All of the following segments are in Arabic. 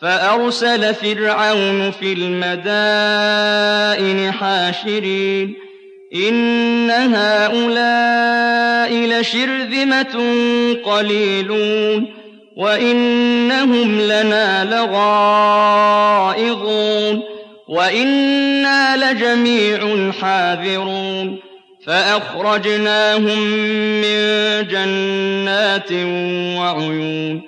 فأرسل فرعون في المدائن حاشرين. إن هؤلاء لشرذمة قليلون وإنهم لنا لغائظون وإنا لجميع حاذرون. فأخرجناهم من جنات وعيون.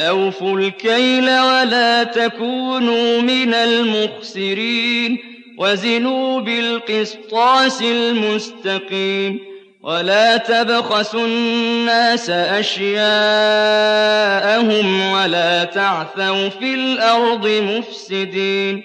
أوفوا الكيل ولا تكونوا من المخسرين وزنوا بالقسطاس المستقيم ولا تبخسوا الناس أشياءهم ولا تعثوا في الأرض مفسدين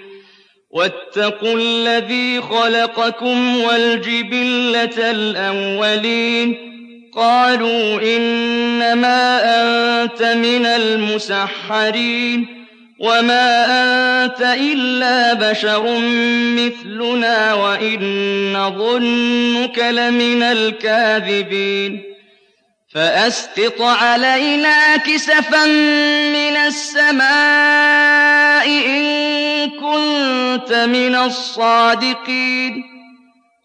واتقوا الذي خلقكم والجبلة الأولين قالوا إنما أنت من المسحرين وما أنت إلا بشر مثلنا وإن نظنك لمن الكاذبين فأسقط علينا كسفا من السماء إن كنت من الصادقين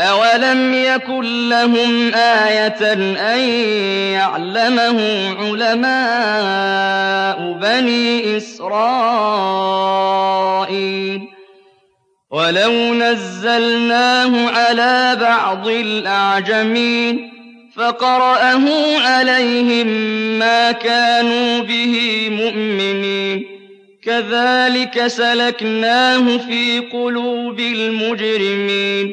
أولم يكن لهم آية أن يعلمه علماء بني إسرائيل ولو نزلناه على بعض الأعجمين فقرأه عليهم ما كانوا به مؤمنين كذلك سلكناه في قلوب المجرمين